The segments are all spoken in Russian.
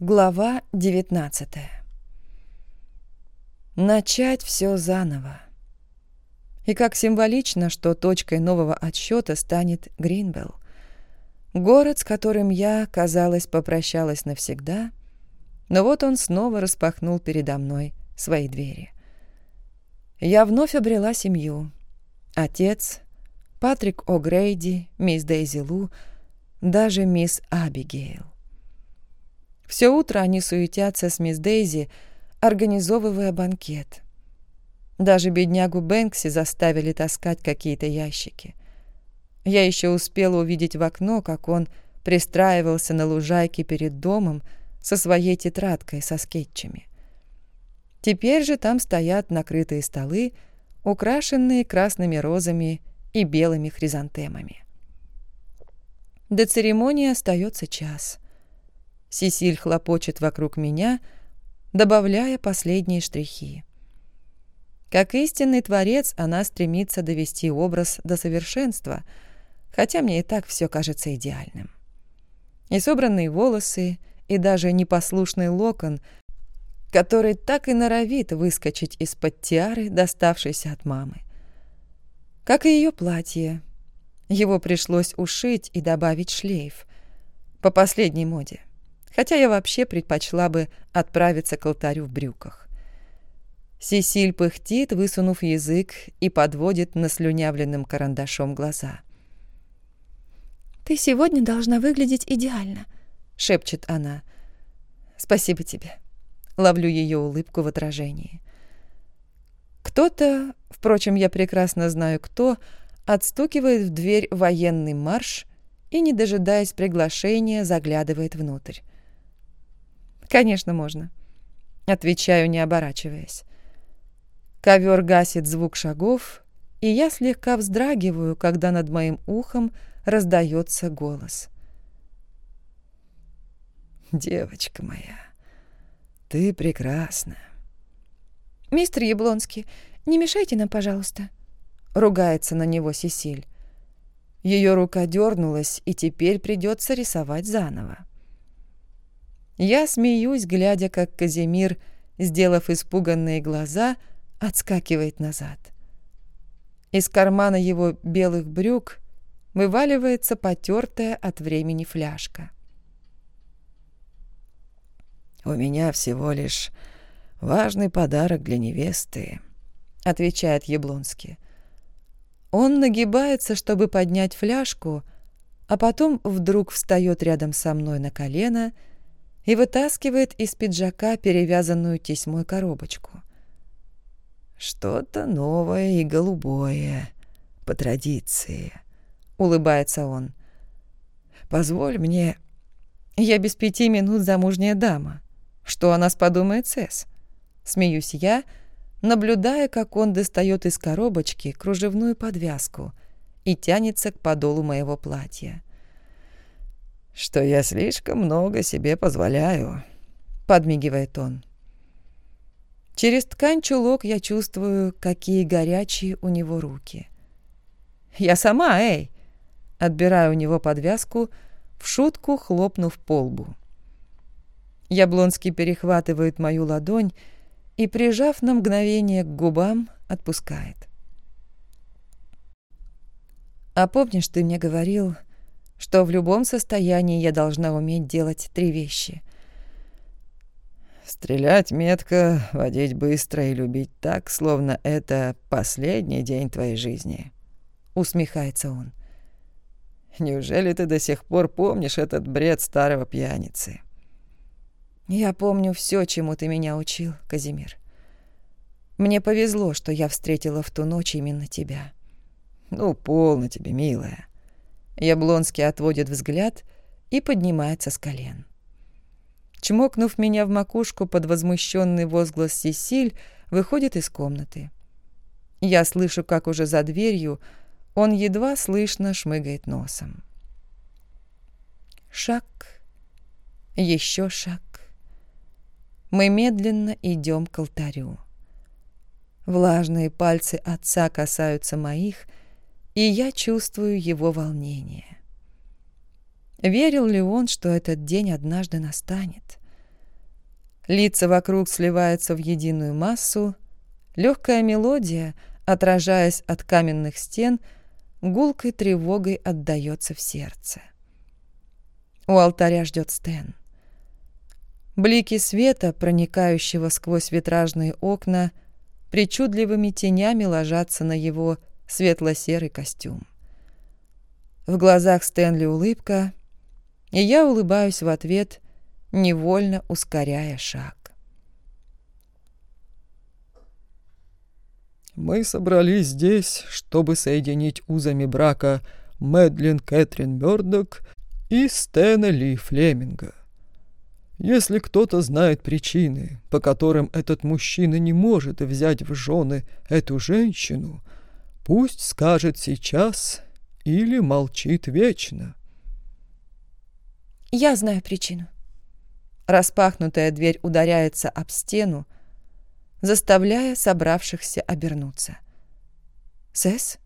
Глава 19 Начать все заново. И как символично, что точкой нового отсчета станет Гринбелл. Город, с которым я, казалось, попрощалась навсегда, но вот он снова распахнул передо мной свои двери. Я вновь обрела семью. Отец, Патрик О'Грейди, мисс Дейзи Лу, даже мисс Абигейл. Все утро они суетятся с мисс Дейзи, организовывая банкет. Даже беднягу Бэнкси заставили таскать какие-то ящики. Я еще успела увидеть в окно, как он пристраивался на лужайке перед домом со своей тетрадкой со скетчами. Теперь же там стоят накрытые столы, украшенные красными розами и белыми хризантемами. До церемонии остается час. Сисиль хлопочет вокруг меня, добавляя последние штрихи. Как истинный творец, она стремится довести образ до совершенства, хотя мне и так все кажется идеальным. И собранные волосы, и даже непослушный локон, который так и норовит выскочить из-под тиары, доставшейся от мамы. Как и ее платье. Его пришлось ушить и добавить шлейф. По последней моде хотя я вообще предпочла бы отправиться к алтарю в брюках. Сесиль пыхтит, высунув язык, и подводит наслюнявленным карандашом глаза. «Ты сегодня должна выглядеть идеально», — шепчет она. «Спасибо тебе». Ловлю ее улыбку в отражении. Кто-то, впрочем, я прекрасно знаю кто, отстукивает в дверь военный марш и, не дожидаясь приглашения, заглядывает внутрь. «Конечно, можно», — отвечаю, не оборачиваясь. Ковер гасит звук шагов, и я слегка вздрагиваю, когда над моим ухом раздается голос. «Девочка моя, ты прекрасна». «Мистер Яблонский, не мешайте нам, пожалуйста», — ругается на него Сесиль. Ее рука дернулась, и теперь придется рисовать заново. Я смеюсь, глядя, как Казимир, сделав испуганные глаза, отскакивает назад. Из кармана его белых брюк вываливается потертая от времени фляжка. «У меня всего лишь важный подарок для невесты», — отвечает Яблонский. Он нагибается, чтобы поднять фляжку, а потом вдруг встает рядом со мной на колено — и вытаскивает из пиджака перевязанную тесьмой коробочку. «Что-то новое и голубое, по традиции», — улыбается он. «Позволь мне...» «Я без пяти минут замужняя дама. Что о нас подумает Сэс?» Смеюсь я, наблюдая, как он достает из коробочки кружевную подвязку и тянется к подолу моего платья что я слишком много себе позволяю», — подмигивает он. Через ткань чулок я чувствую, какие горячие у него руки. «Я сама, эй!» Отбираю у него подвязку, в шутку хлопнув по лбу. Яблонский перехватывает мою ладонь и, прижав на мгновение к губам, отпускает. «А помнишь, ты мне говорил, что в любом состоянии я должна уметь делать три вещи. Стрелять метко, водить быстро и любить так, словно это последний день твоей жизни. Усмехается он. Неужели ты до сих пор помнишь этот бред старого пьяницы? Я помню все, чему ты меня учил, Казимир. Мне повезло, что я встретила в ту ночь именно тебя. Ну, полно тебе, милая. Яблонский отводит взгляд и поднимается с колен. Чмокнув меня в макушку под возмущенный возглас Сесиль, выходит из комнаты. Я слышу, как уже за дверью он едва слышно шмыгает носом. Шаг, еще шаг. Мы медленно идем к алтарю. Влажные пальцы отца касаются моих, и я чувствую его волнение. Верил ли он, что этот день однажды настанет? Лица вокруг сливаются в единую массу, легкая мелодия, отражаясь от каменных стен, гулкой тревогой отдается в сердце. У алтаря ждет Стэн. Блики света, проникающего сквозь витражные окна, причудливыми тенями ложатся на его светло-серый костюм. В глазах Стэнли улыбка, и я улыбаюсь в ответ, невольно ускоряя шаг. «Мы собрались здесь, чтобы соединить узами брака Мэдлин Кэтрин Мёрдок и Стэна Ли Флеминга. Если кто-то знает причины, по которым этот мужчина не может взять в жены эту женщину, пусть скажет сейчас или молчит вечно. Я знаю причину. Распахнутая дверь ударяется об стену, заставляя собравшихся обернуться. «Сэс?»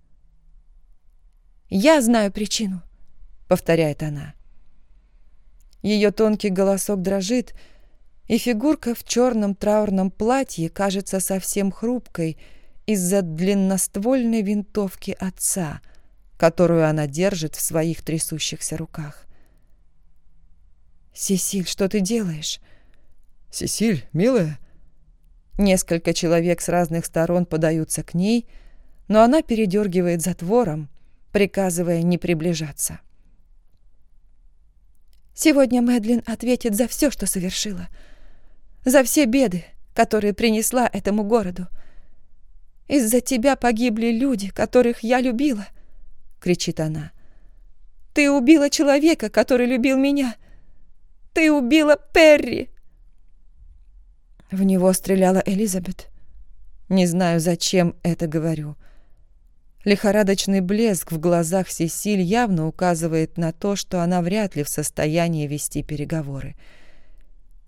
«Я знаю причину», — повторяет она. Ее тонкий голосок дрожит, и фигурка в черном траурном платье кажется совсем хрупкой из-за длинноствольной винтовки отца, которую она держит в своих трясущихся руках. «Сесиль, что ты делаешь?» «Сесиль, милая?» Несколько человек с разных сторон подаются к ней, но она передергивает затвором, приказывая не приближаться. Сегодня Мэдлин ответит за все, что совершила. За все беды, которые принесла этому городу. Из-за тебя погибли люди, которых я любила, кричит она. Ты убила человека, который любил меня. Ты убила Перри. В него стреляла Элизабет. Не знаю, зачем это говорю. Лихорадочный блеск в глазах Сесиль явно указывает на то, что она вряд ли в состоянии вести переговоры.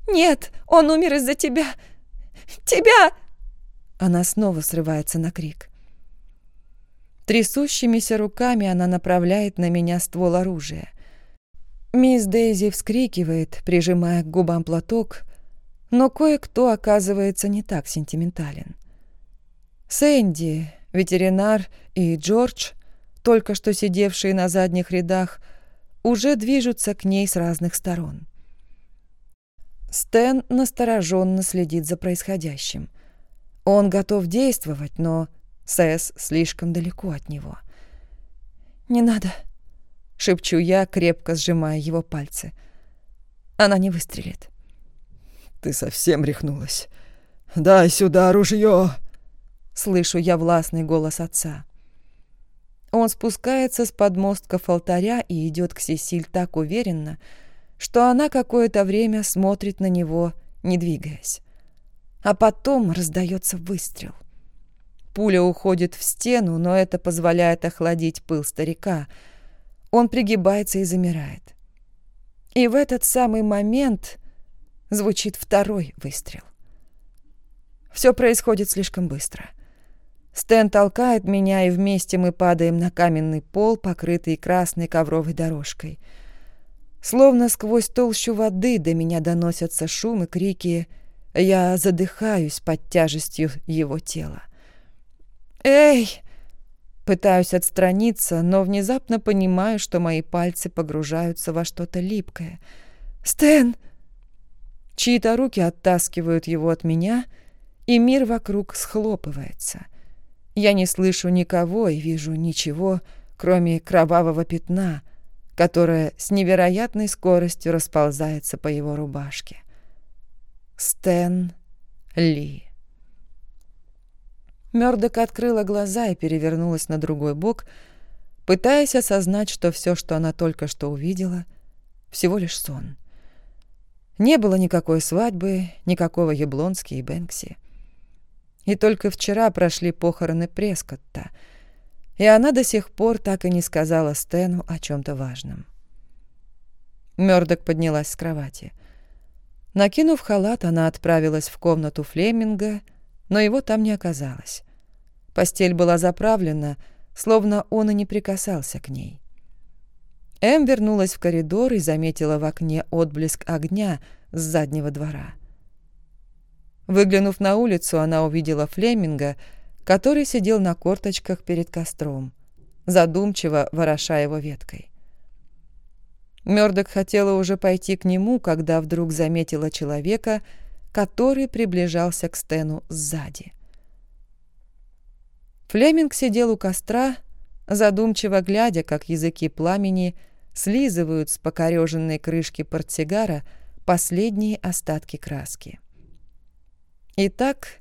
«Нет, он умер из-за тебя! Тебя!» Она снова срывается на крик. Трясущимися руками она направляет на меня ствол оружия. Мисс Дейзи вскрикивает, прижимая к губам платок, но кое-кто оказывается не так сентиментален. Сэнди, Ветеринар и Джордж, только что сидевшие на задних рядах, уже движутся к ней с разных сторон. Стэн настороженно следит за происходящим. Он готов действовать, но Сэс слишком далеко от него. «Не надо», — шепчу я, крепко сжимая его пальцы. Она не выстрелит. «Ты совсем рехнулась. Дай сюда ружье!» Слышу я властный голос отца. Он спускается с подмостков алтаря и идет к Сесиль так уверенно, что она какое-то время смотрит на него, не двигаясь. А потом раздается выстрел. Пуля уходит в стену, но это позволяет охладить пыл старика. Он пригибается и замирает. И в этот самый момент звучит второй выстрел. Все происходит слишком быстро. Стэн толкает меня, и вместе мы падаем на каменный пол, покрытый красной ковровой дорожкой. Словно сквозь толщу воды до меня доносятся шум и крики. Я задыхаюсь под тяжестью его тела. «Эй!» Пытаюсь отстраниться, но внезапно понимаю, что мои пальцы погружаются во что-то липкое. «Стэн!» Чьи-то руки оттаскивают его от меня, и мир вокруг схлопывается. Я не слышу никого и вижу ничего, кроме кровавого пятна, которое с невероятной скоростью расползается по его рубашке. Стэн Ли. Мёрдок открыла глаза и перевернулась на другой бок, пытаясь осознать, что все, что она только что увидела, всего лишь сон. Не было никакой свадьбы, никакого Яблонски и Бэнкси. И только вчера прошли похороны Прескотта, и она до сих пор так и не сказала Стэну о чем-то важном. Мёрдок поднялась с кровати. Накинув халат, она отправилась в комнату Флеминга, но его там не оказалось. Постель была заправлена, словно он и не прикасался к ней. Эм вернулась в коридор и заметила в окне отблеск огня с заднего двора. Выглянув на улицу, она увидела Флеминга, который сидел на корточках перед костром, задумчиво вороша его веткой. Мёрдок хотела уже пойти к нему, когда вдруг заметила человека, который приближался к Стэну сзади. Флеминг сидел у костра, задумчиво глядя, как языки пламени слизывают с покореженной крышки портсигара последние остатки краски. Итак,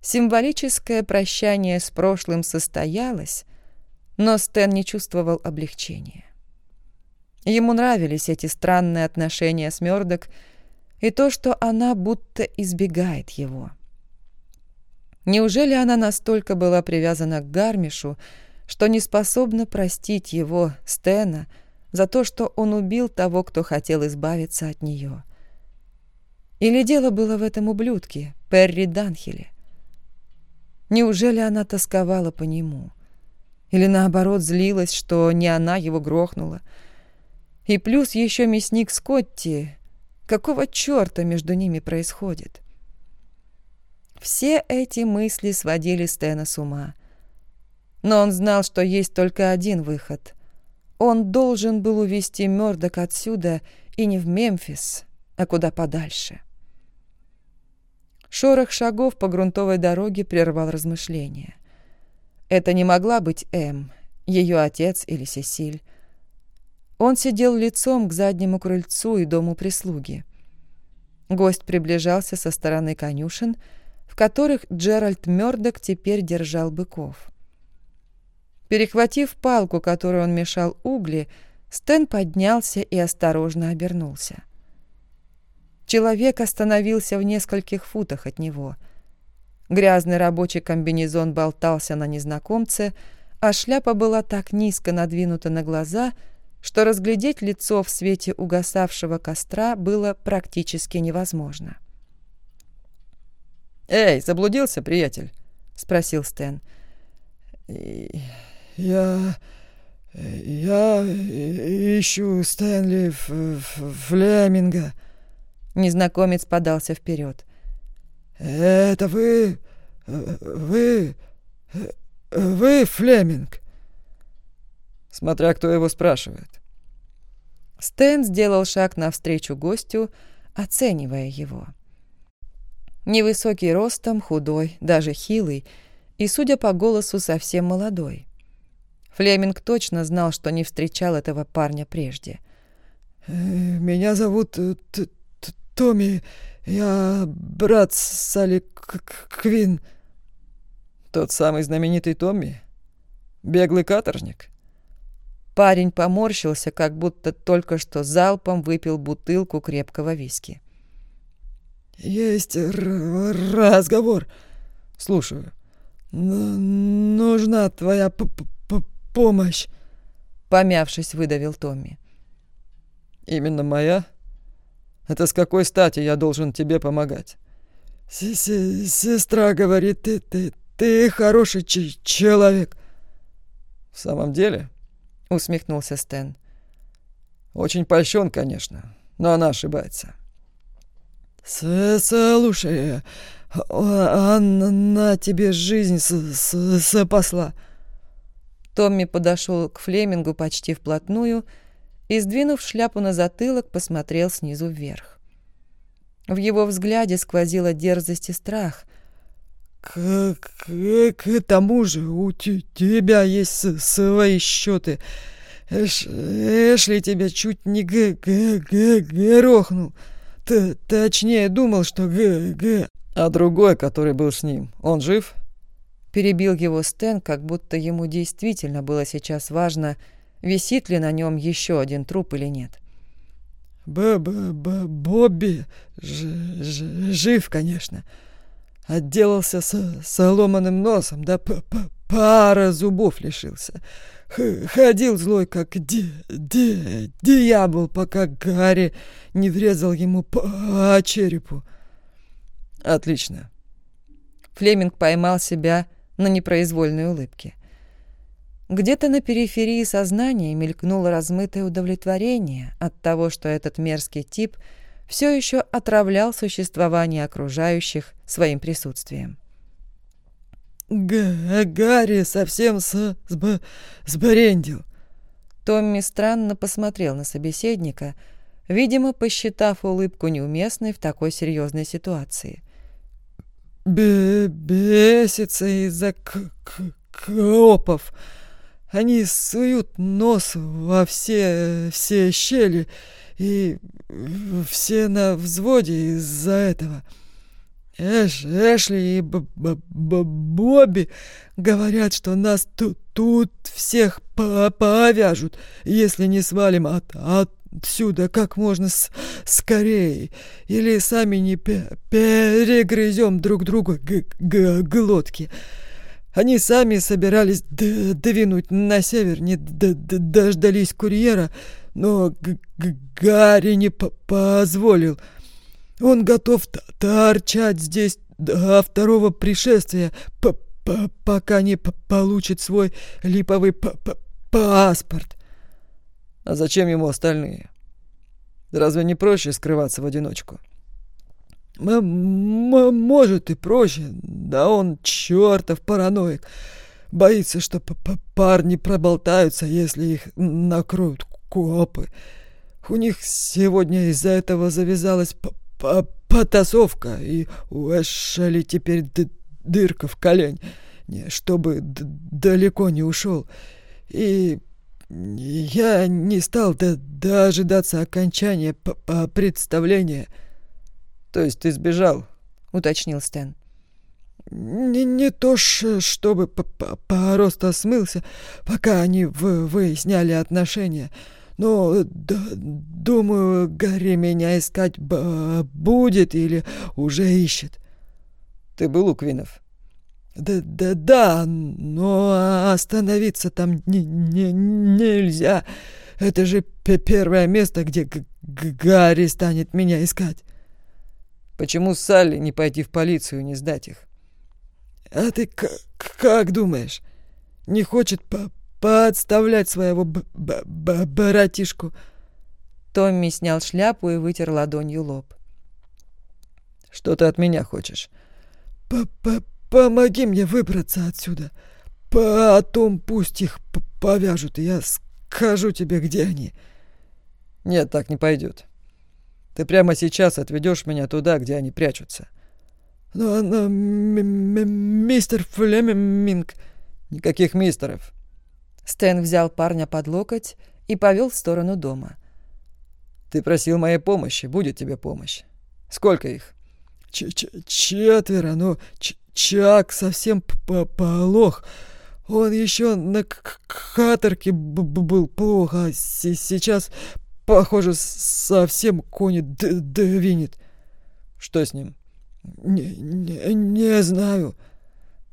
символическое прощание с прошлым состоялось, но Стэн не чувствовал облегчения. Ему нравились эти странные отношения с Мёрдок и то, что она будто избегает его. Неужели она настолько была привязана к Гармишу, что не способна простить его, Стена, за то, что он убил того, кто хотел избавиться от нее? Или дело было в этом ублюдке, Перри Данхеле? Неужели она тосковала по нему? Или наоборот злилась, что не она его грохнула? И плюс еще мясник Скотти. Какого черта между ними происходит? Все эти мысли сводили Стэна с ума. Но он знал, что есть только один выход. Он должен был увезти Мёрдок отсюда и не в Мемфис, а куда подальше. — Шорох шагов по грунтовой дороге прервал размышления. Это не могла быть М, ее отец или Сесиль. Он сидел лицом к заднему крыльцу и дому прислуги. Гость приближался со стороны конюшен, в которых Джеральд Мёрдок теперь держал быков. Перехватив палку, которой он мешал угли, Стэн поднялся и осторожно обернулся. Человек остановился в нескольких футах от него. Грязный рабочий комбинезон болтался на незнакомце, а шляпа была так низко надвинута на глаза, что разглядеть лицо в свете угасавшего костра было практически невозможно. «Эй, заблудился, приятель?» — спросил Стэн. «Я... я ищу Стэнли Флеминга», Незнакомец подался вперед. «Это вы... вы... вы Флеминг?» Смотря кто его спрашивает. Стэн сделал шаг навстречу гостю, оценивая его. Невысокий ростом, худой, даже хилый, и, судя по голосу, совсем молодой. Флеминг точно знал, что не встречал этого парня прежде. «Э, «Меня зовут Томми, я брат Салли Квин. Тот самый знаменитый Томми? Беглый каторжник? Парень поморщился, как будто только что залпом выпил бутылку крепкого виски. «Есть разговор. Слушаю. Н нужна твоя п -п помощь», — помявшись, выдавил Томми. «Именно моя?» Это с какой стати я должен тебе помогать? С -с Сестра говорит, ты, ты, ты хороший человек. В самом деле? Усмехнулся Стэн. Очень польщен, конечно, но она ошибается. Слушай, она тебе жизнь спасла. Томми подошел к Флемингу почти вплотную и, сдвинув шляпу на затылок, посмотрел снизу вверх. В его взгляде сквозила дерзость и страх. «К, к, к тому же у тебя есть свои счеты. Эш, Эшли тебя чуть не г, г, г, грохнул. Т, точнее, думал, что г, г...» «А другой, который был с ним, он жив?» Перебил его Стэн, как будто ему действительно было сейчас важно, висит ли на нем еще один труп или нет. Б -б -б Бобби ж -ж жив, конечно. Отделался с соломанным носом, да п -п пара зубов лишился. Х ходил злой, как ди ди дьявол, пока Гарри не врезал ему по черепу. Отлично. Флеминг поймал себя на непроизвольной улыбке. Где-то на периферии сознания мелькнуло размытое удовлетворение от того, что этот мерзкий тип все еще отравлял существование окружающих своим присутствием. Г Гарри совсем с сб сбрендил. Томми странно посмотрел на собеседника, видимо, посчитав улыбку неуместной в такой серьезной ситуации. Б «Бесится из-за копов. Они суют нос во все, все щели, и все на взводе из-за этого». Эш, Эшли и Б -Б -Б Бобби говорят, что нас тут, тут всех по повяжут, если не свалим от, отсюда как можно скорее, или сами не перегрызем друг г глотки. Они сами собирались двинуть на север, не дождались курьера, но г г Гарри не позволил. Он готов торчать здесь до второго пришествия, п -п пока не получит свой липовый п -п паспорт. А зачем ему остальные? Разве не проще скрываться в одиночку? М может и проще, да он чертов параноик. Боится, что п -п парни проболтаются, если их накроют копы. У них сегодня из-за этого завязалась потасовка, и у Эшели теперь дырка в колень, чтобы далеко не ушел. И я не стал дожидаться окончания представления. То есть ты сбежал? уточнил Стэн. Не, не то, ж, чтобы просто смылся, пока они выясняли отношения. Но думаю, Гарри меня искать будет или уже ищет. Ты был у Квинов? Да, да, да, но остановиться там не, не, нельзя. Это же первое место, где Гарри станет меня искать. Почему Салли не пойти в полицию и не сдать их? А ты как думаешь? Не хочет подставлять своего б -б -б братишку. Томми снял шляпу и вытер ладонью лоб. «Что ты от меня хочешь?» П -п «Помоги мне выбраться отсюда. Потом пусть их повяжут, и я скажу тебе, где они». «Нет, так не пойдет. Ты прямо сейчас отведешь меня туда, где они прячутся». «Но, но мистер Флеминг...» «Никаких мистеров. Стэн взял парня под локоть и повел в сторону дома. «Ты просил моей помощи, будет тебе помощь. Сколько их?» Ч -ч «Четверо, но Ч Чак совсем полох. Он еще на каторге был плохо, а сейчас, похоже, совсем кони двинет». «Что с ним?» «Не, не, не знаю».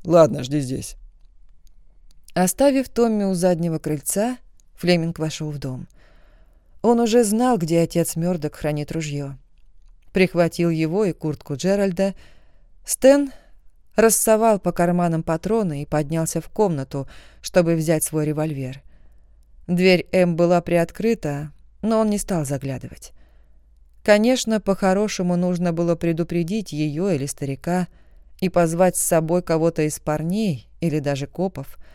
«Ладно, жди здесь». Оставив Томми у заднего крыльца, Флеминг вошел в дом. Он уже знал, где отец Мёрдок хранит ружье. Прихватил его и куртку Джеральда. Стэн рассовал по карманам патроны и поднялся в комнату, чтобы взять свой револьвер. Дверь М была приоткрыта, но он не стал заглядывать. Конечно, по-хорошему нужно было предупредить ее или старика и позвать с собой кого-то из парней или даже копов –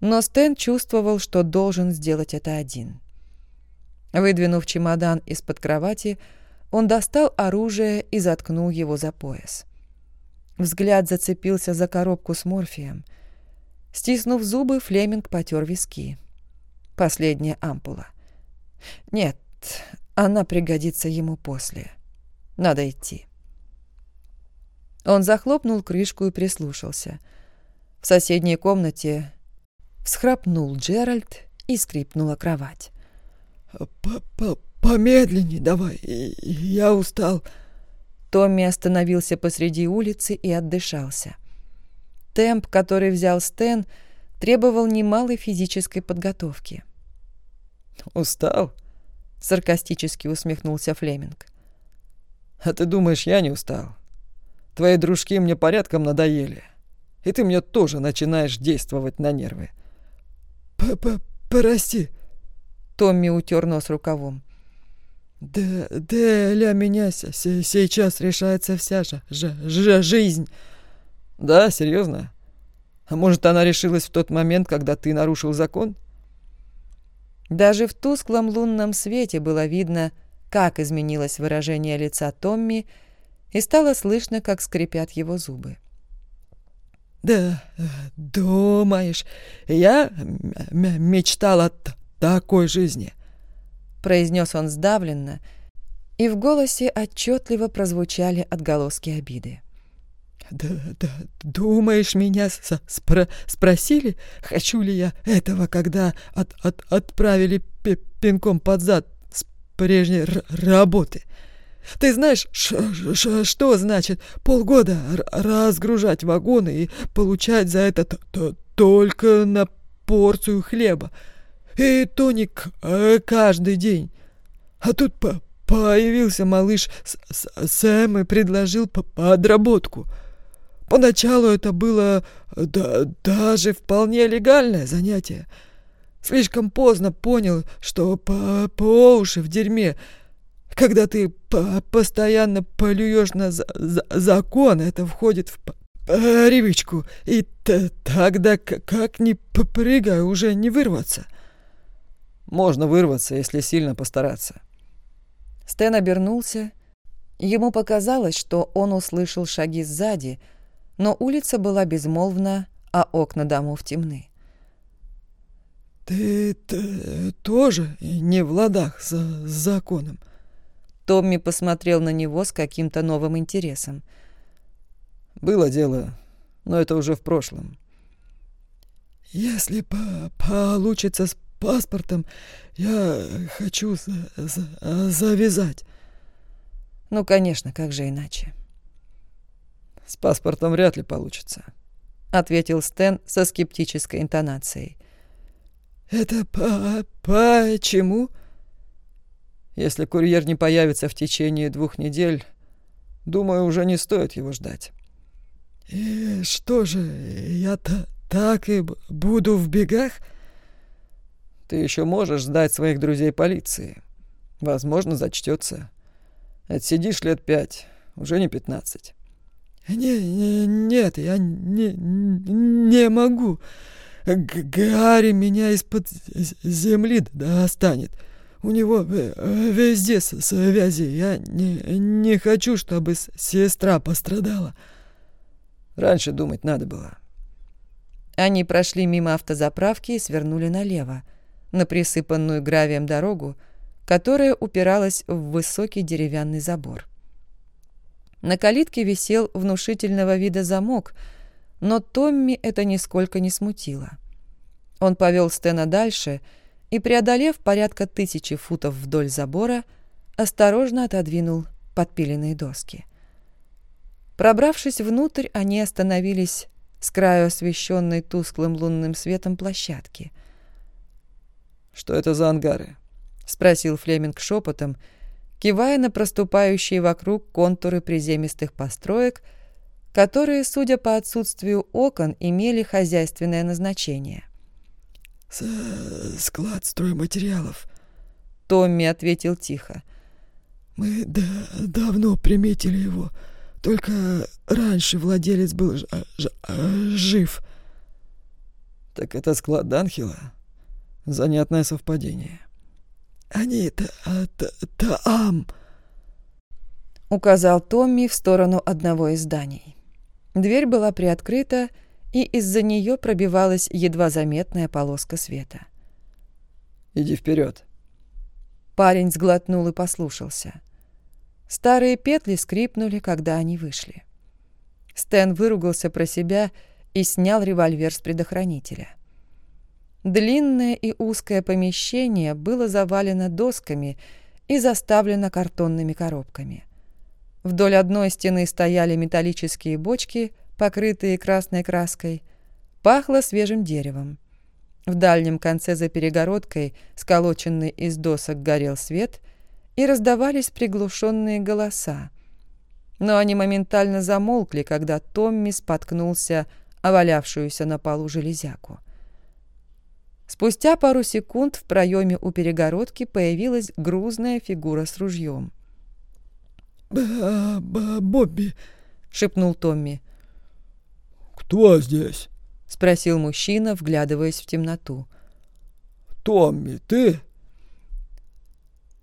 но Стэн чувствовал, что должен сделать это один. Выдвинув чемодан из-под кровати, он достал оружие и заткнул его за пояс. Взгляд зацепился за коробку с морфием. Стиснув зубы, Флеминг потер виски. Последняя ампула. Нет, она пригодится ему после. Надо идти. Он захлопнул крышку и прислушался. В соседней комнате Всхрапнул Джеральд и скрипнула кровать. П -п «Помедленней давай, я устал». Томми остановился посреди улицы и отдышался. Темп, который взял Стэн, требовал немалой физической подготовки. «Устал?» — саркастически усмехнулся Флеминг. «А ты думаешь, я не устал? Твои дружки мне порядком надоели, и ты мне тоже начинаешь действовать на нервы. П -п «Прости». Томми утер нос рукавом. Да, для меня сейчас решается вся же, же, же жизнь. Да, серьезно? А может, она решилась в тот момент, когда ты нарушил закон? Даже в тусклом лунном свете было видно, как изменилось выражение лица Томми, и стало слышно, как скрипят его зубы. «Да, думаешь, я мечтал о такой жизни?» произнес он сдавленно, и в голосе отчетливо прозвучали отголоски обиды. Да, да, думаешь, меня спро спросили, хочу ли я этого, когда от от отправили пинком под зад с прежней работы? Ты знаешь, что значит полгода разгружать вагоны и получать за это только на порцию хлеба? И то не э, каждый день. А тут по появился малыш Сэм и предложил подработку – Поначалу это было да, даже вполне легальное занятие. Слишком поздно понял, что по, по уши в дерьме. Когда ты по постоянно полюешь на за за закон, это входит в привычку, и тогда как ни попрыгай, уже не вырваться. Можно вырваться, если сильно постараться. Стэн обернулся. Ему показалось, что он услышал шаги сзади — но улица была безмолвна, а окна домов темны. «Ты тоже не в ладах с законом?» Томми посмотрел на него с каким-то новым интересом. «Было дело, но это уже в прошлом». «Если по получится с паспортом, я хочу за за завязать». «Ну, конечно, как же иначе?» С паспортом вряд ли получится», — ответил Стэн со скептической интонацией. «Это по почему?» «Если курьер не появится в течение двух недель, думаю, уже не стоит его ждать». «И что же, я-то так и буду в бегах?» «Ты еще можешь сдать своих друзей полиции. Возможно, зачтется. Отсидишь лет пять, уже не пятнадцать». Не, не, нет, я не, не могу. Гарри меня из-под земли достанет. У него везде связи. Я не, не хочу, чтобы сестра пострадала. Раньше думать надо было. Они прошли мимо автозаправки и свернули налево, на присыпанную гравием дорогу, которая упиралась в высокий деревянный забор. На калитке висел внушительного вида замок, но Томми это нисколько не смутило. Он повел Стена дальше и, преодолев порядка тысячи футов вдоль забора, осторожно отодвинул подпиленные доски. Пробравшись внутрь, они остановились с краю освещенной тусклым лунным светом площадки. «Что это за ангары?» — спросил Флеминг шепотом, — кивая на проступающие вокруг контуры приземистых построек, которые, судя по отсутствию окон, имели хозяйственное назначение. «Склад стройматериалов», — Томми ответил тихо. «Мы да давно приметили его, только раньше владелец был жив». «Так это склад Данхила? Занятное совпадение». Они а, там!» Указал Томми в сторону одного из зданий. Дверь была приоткрыта, и из-за нее пробивалась едва заметная полоска света. «Иди вперед. Парень сглотнул и послушался. Старые петли скрипнули, когда они вышли. Стэн выругался про себя и снял револьвер с предохранителя. Длинное и узкое помещение было завалено досками и заставлено картонными коробками. Вдоль одной стены стояли металлические бочки, покрытые красной краской. Пахло свежим деревом. В дальнем конце за перегородкой, сколоченный из досок, горел свет, и раздавались приглушенные голоса. Но они моментально замолкли, когда Томми споткнулся о валявшуюся на полу железяку. Спустя пару секунд в проеме у перегородки появилась грузная фигура с ружьем. «Бобби!» — шепнул Томми. «Кто здесь?» — спросил мужчина, вглядываясь в темноту. «Томми, ты?»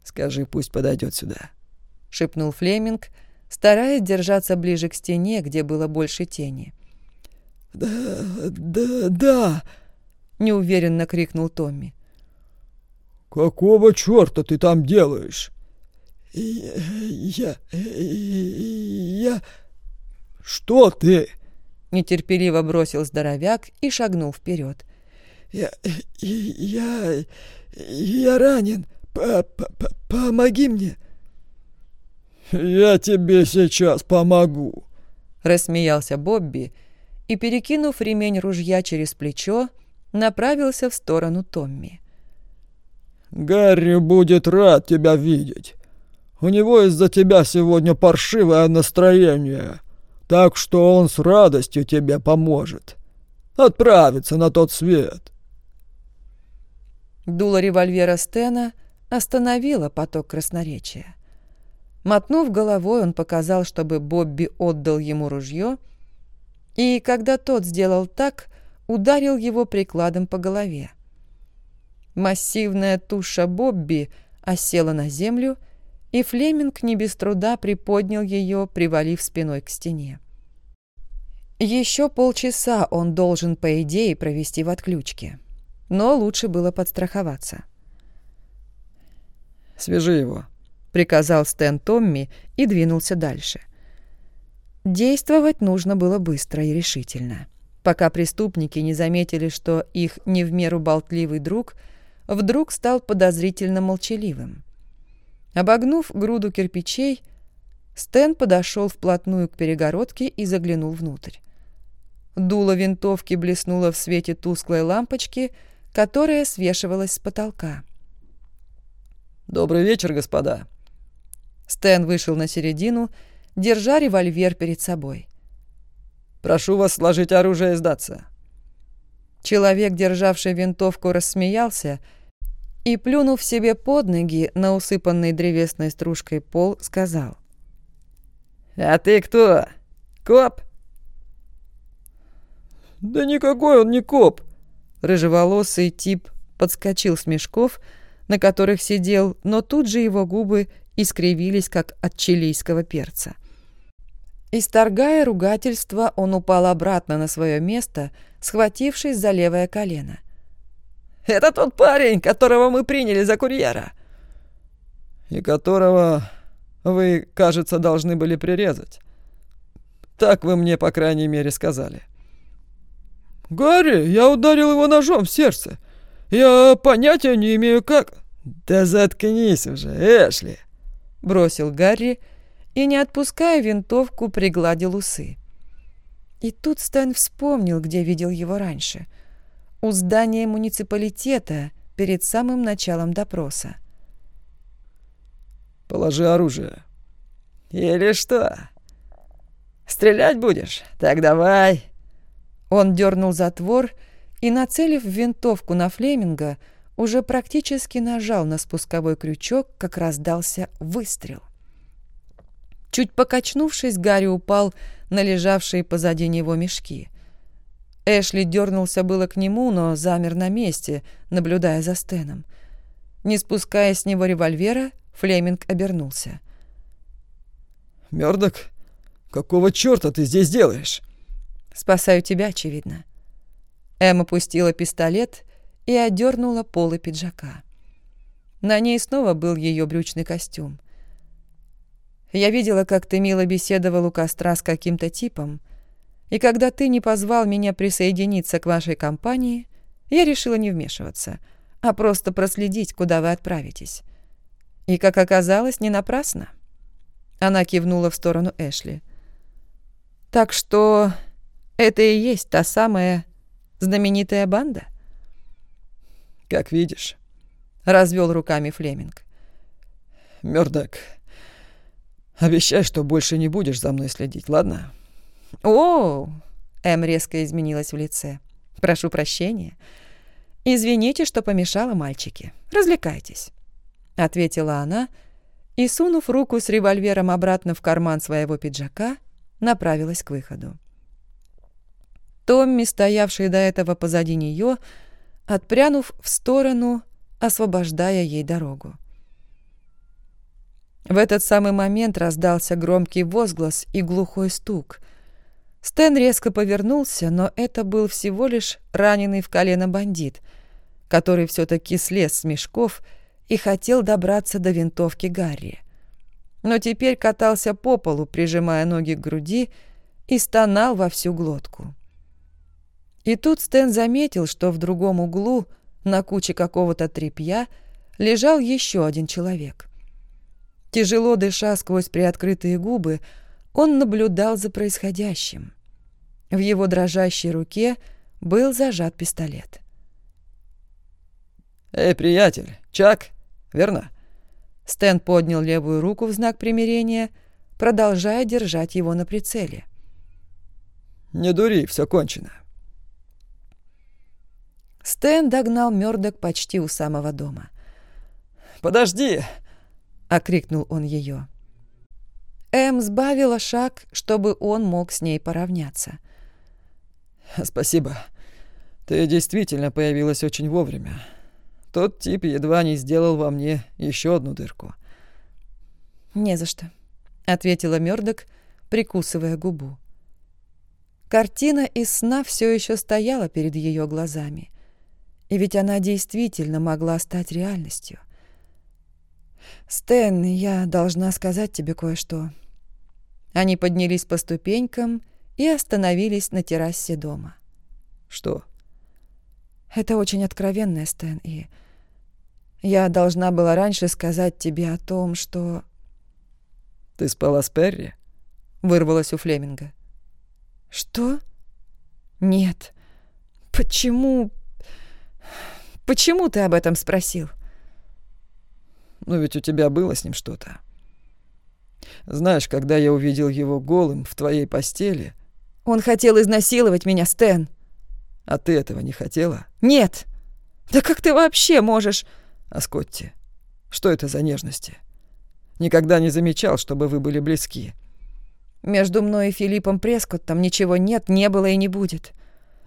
«Скажи, пусть подойдет сюда», — шепнул Флеминг, стараясь держаться ближе к стене, где было больше тени. «Да, да, да!» — неуверенно крикнул Томми. «Какого черта ты там делаешь?» «Я... я... Что ты?» Нетерпеливо бросил здоровяк и шагнул вперед. «Я... я... я ранен. П -п -п Помоги мне!» «Я тебе сейчас помогу!» Рассмеялся Бобби и, перекинув ремень ружья через плечо, направился в сторону Томми. «Гарри будет рад тебя видеть. У него из-за тебя сегодня паршивое настроение, так что он с радостью тебе поможет. Отправиться на тот свет». Дуло револьвера Стена остановило поток красноречия. Мотнув головой, он показал, чтобы Бобби отдал ему ружье, и, когда тот сделал так, ударил его прикладом по голове. Массивная туша Бобби осела на землю, и Флеминг не без труда приподнял ее, привалив спиной к стене. Еще полчаса он должен, по идее, провести в отключке, но лучше было подстраховаться. «Свяжи его», — приказал Стэн Томми и двинулся дальше. Действовать нужно было быстро и решительно, пока преступники не заметили, что их не в меру болтливый друг вдруг стал подозрительно молчаливым. Обогнув груду кирпичей, Стэн подошел вплотную к перегородке и заглянул внутрь. Дуло винтовки блеснуло в свете тусклой лампочки, которая свешивалась с потолка. «Добрый вечер, господа», Стэн вышел на середину, держа револьвер перед собой. «Прошу вас сложить оружие и сдаться». Человек, державший винтовку, рассмеялся и, плюнув себе под ноги на усыпанный древесной стружкой пол, сказал. «А ты кто? Коп?» «Да никакой он не коп!» Рыжеволосый тип подскочил с мешков, на которых сидел, но тут же его губы искривились, как от чилийского перца. Исторгая ругательство, он упал обратно на свое место, схватившись за левое колено. «Это тот парень, которого мы приняли за курьера!» «И которого вы, кажется, должны были прирезать. Так вы мне, по крайней мере, сказали». «Гарри, я ударил его ножом в сердце. Я понятия не имею, как...» «Да заткнись уже, Эшли!» — бросил Гарри и, не отпуская винтовку, пригладил усы. И тут Стэн вспомнил, где видел его раньше. У здания муниципалитета перед самым началом допроса. «Положи оружие». «Или что? Стрелять будешь? Так давай». Он дернул затвор и, нацелив винтовку на Флеминга, уже практически нажал на спусковой крючок, как раздался выстрел. Чуть покачнувшись, Гарри упал на лежавшие позади него мешки. Эшли дернулся было к нему, но замер на месте, наблюдая за Стеном. Не спуская с него револьвера, Флеминг обернулся. «Мёрдок, какого чёрта ты здесь делаешь?» «Спасаю тебя, очевидно». Эм опустила пистолет и одернула полы пиджака. На ней снова был ее брючный костюм. Я видела, как ты мило беседовал у костра с каким-то типом, и когда ты не позвал меня присоединиться к вашей компании, я решила не вмешиваться, а просто проследить, куда вы отправитесь. И, как оказалось, не напрасно. Она кивнула в сторону Эшли. Так что это и есть та самая знаменитая банда? «Как видишь», — развел руками Флеминг. «Мёрдок, обещай, что больше не будешь за мной следить, ладно?» «О!» — Эм резко изменилась в лице. «Прошу прощения. «Извините, что помешала мальчики. Развлекайтесь», — ответила она и, сунув руку с револьвером обратно в карман своего пиджака, направилась к выходу. Томми, стоявший до этого позади нее, отпрянув в сторону, освобождая ей дорогу. В этот самый момент раздался громкий возглас и глухой стук. Стэн резко повернулся, но это был всего лишь раненый в колено бандит, который все-таки слез с мешков и хотел добраться до винтовки Гарри. Но теперь катался по полу, прижимая ноги к груди, и стонал во всю глотку. И тут Стэн заметил, что в другом углу, на куче какого-то тряпья, лежал еще один человек. Тяжело дыша сквозь приоткрытые губы, он наблюдал за происходящим. В его дрожащей руке был зажат пистолет. «Эй, приятель, Чак, верно?» Стэн поднял левую руку в знак примирения, продолжая держать его на прицеле. «Не дури, все кончено». Стэн догнал Мёрдок почти у самого дома. «Подожди!» окрикнул он ее. Эм сбавила шаг, чтобы он мог с ней поравняться. «Спасибо. Ты действительно появилась очень вовремя. Тот тип едва не сделал во мне еще одну дырку». «Не за что», — ответила Мёрдок, прикусывая губу. Картина из сна все еще стояла перед ее глазами. И ведь она действительно могла стать реальностью. «Стэн, я должна сказать тебе кое-что». Они поднялись по ступенькам и остановились на террасе дома. «Что?» «Это очень откровенное, Стэн, и я должна была раньше сказать тебе о том, что...» «Ты спала с Перри?» — вырвалось у Флеминга. «Что? Нет. Почему... Почему ты об этом спросил?» Но ведь у тебя было с ним что-то. Знаешь, когда я увидел его голым в твоей постели... Он хотел изнасиловать меня, Стэн. А ты этого не хотела? Нет. Да как ты вообще можешь... А Скотти, что это за нежности? Никогда не замечал, чтобы вы были близки. Между мной и Филиппом Прескоттом ничего нет, не было и не будет.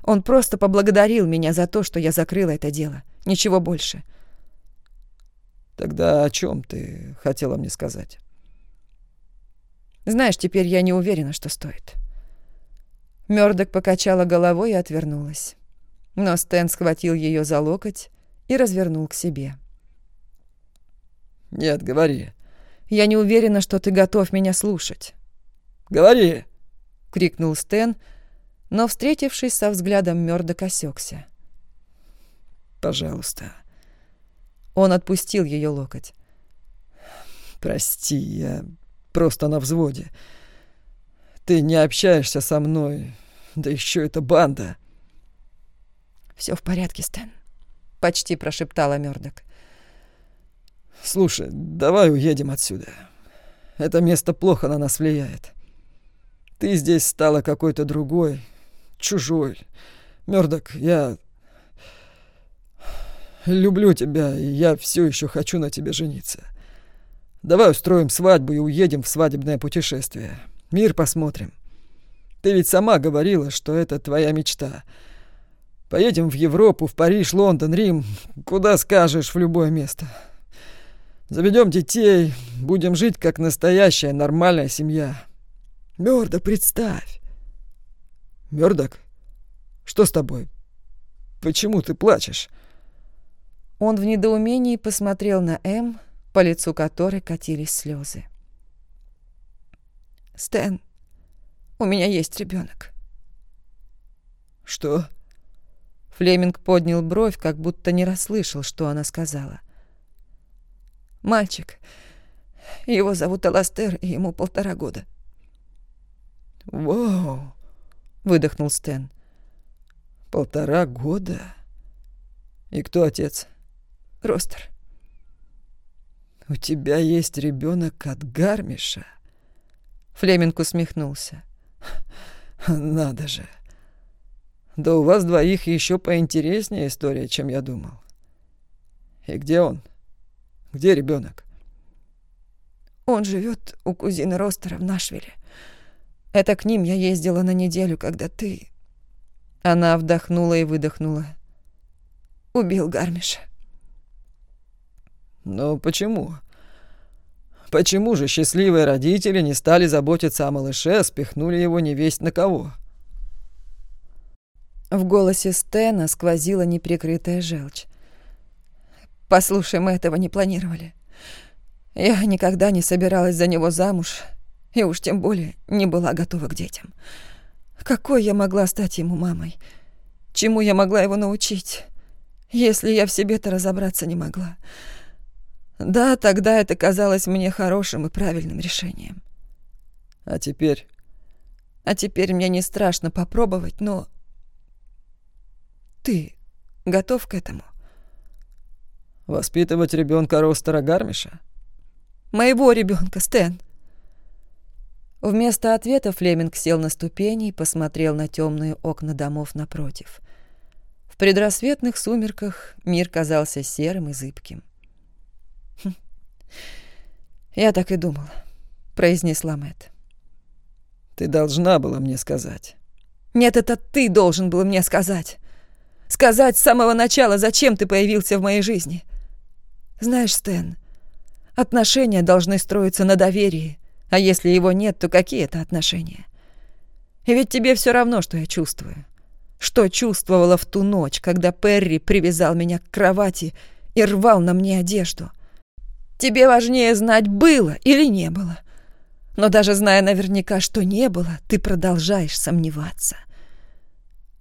Он просто поблагодарил меня за то, что я закрыла это дело. Ничего больше. Тогда о чем ты хотела мне сказать? Знаешь, теперь я не уверена, что стоит. Мёрдок покачала головой и отвернулась. Но Стэн схватил ее за локоть и развернул к себе. «Нет, говори». «Я не уверена, что ты готов меня слушать». «Говори!» — крикнул Стэн, но, встретившись со взглядом, Мёрдок осекся. «Пожалуйста», он отпустил ее локоть. «Прости, я просто на взводе. Ты не общаешься со мной, да еще эта банда». Все в порядке, Стэн», — почти прошептала Мёрдок. «Слушай, давай уедем отсюда. Это место плохо на нас влияет. Ты здесь стала какой-то другой, чужой. Мёрдок, я Люблю тебя, и я все еще хочу на тебе жениться. Давай устроим свадьбу и уедем в свадебное путешествие. Мир посмотрим. Ты ведь сама говорила, что это твоя мечта. Поедем в Европу, в Париж, Лондон, Рим, куда скажешь, в любое место. Заведем детей, будем жить как настоящая нормальная семья. Мёрдок, представь. Мёрдок, что с тобой? Почему ты плачешь? Он в недоумении посмотрел на М, по лицу которой катились слезы. «Стэн, у меня есть ребенок. «Что?» Флеминг поднял бровь, как будто не расслышал, что она сказала. «Мальчик. Его зовут Аластер, и ему полтора года». «Вау!» — выдохнул Стэн. «Полтора года? И кто отец?» Ростер. «У тебя есть ребенок от Гармиша?» Флеминг усмехнулся. «Надо же! Да у вас двоих еще поинтереснее история, чем я думал. И где он? Где ребенок? Он живет у кузины Ростера в Нашвилле. Это к ним я ездила на неделю, когда ты... Она вдохнула и выдохнула. Убил Гармиша. Но почему? Почему же счастливые родители не стали заботиться о малыше, а спихнули его невесть на кого? В голосе Стена сквозила неприкрытая желчь. «Послушай, мы этого не планировали. Я никогда не собиралась за него замуж, и уж тем более не была готова к детям. Какой я могла стать ему мамой? Чему я могла его научить, если я в себе-то разобраться не могла?» Да, тогда это казалось мне хорошим и правильным решением. А теперь? А теперь мне не страшно попробовать, но... Ты готов к этому? Воспитывать ребенка Ростера Гармиша? Моего ребенка, Стэн. Вместо ответа Флеминг сел на ступени и посмотрел на темные окна домов напротив. В предрассветных сумерках мир казался серым и зыбким. «Я так и думала», — произнесла Мэт. «Ты должна была мне сказать». «Нет, это ты должен был мне сказать. Сказать с самого начала, зачем ты появился в моей жизни. Знаешь, Стэн, отношения должны строиться на доверии, а если его нет, то какие это отношения? И ведь тебе все равно, что я чувствую. Что чувствовала в ту ночь, когда Перри привязал меня к кровати и рвал на мне одежду — Тебе важнее знать, было или не было. Но даже зная наверняка, что не было, ты продолжаешь сомневаться.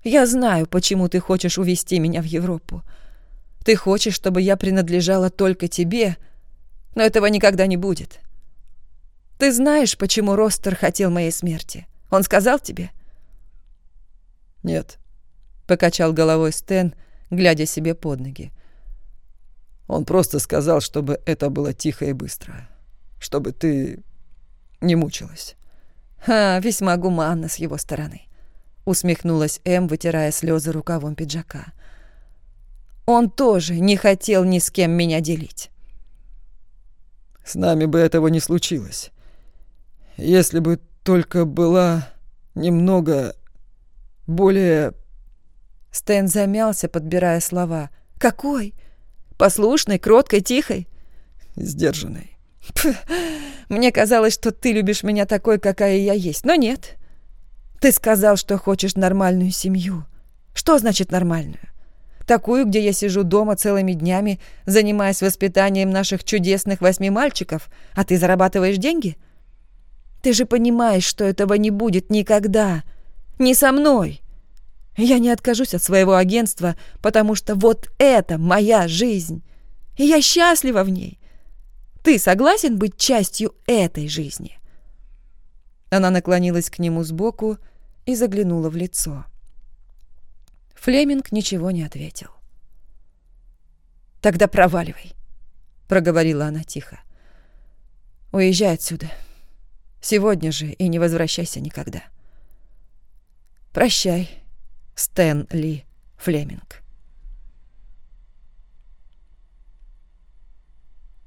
Я знаю, почему ты хочешь увести меня в Европу. Ты хочешь, чтобы я принадлежала только тебе, но этого никогда не будет. Ты знаешь, почему Ростер хотел моей смерти? Он сказал тебе? Нет, покачал головой Стэн, глядя себе под ноги. Он просто сказал, чтобы это было тихо и быстро. Чтобы ты не мучилась. «Ха, весьма гуманно с его стороны», — усмехнулась Эм, вытирая слезы рукавом пиджака. «Он тоже не хотел ни с кем меня делить». «С нами бы этого не случилось. Если бы только была немного более...» Стэн замялся, подбирая слова. «Какой? Послушной, кроткой, тихой? Сдержанной. Мне казалось, что ты любишь меня такой, какая я есть, но нет. Ты сказал, что хочешь нормальную семью. Что значит нормальную? Такую, где я сижу дома целыми днями, занимаясь воспитанием наших чудесных восьми мальчиков, а ты зарабатываешь деньги? Ты же понимаешь, что этого не будет никогда. Не со мной. Я не откажусь от своего агентства, потому что вот это моя жизнь, и я счастлива в ней. Ты согласен быть частью этой жизни?» Она наклонилась к нему сбоку и заглянула в лицо. Флеминг ничего не ответил. «Тогда проваливай», — проговорила она тихо. «Уезжай отсюда. Сегодня же и не возвращайся никогда. Прощай». Стэн Ли Флеминг.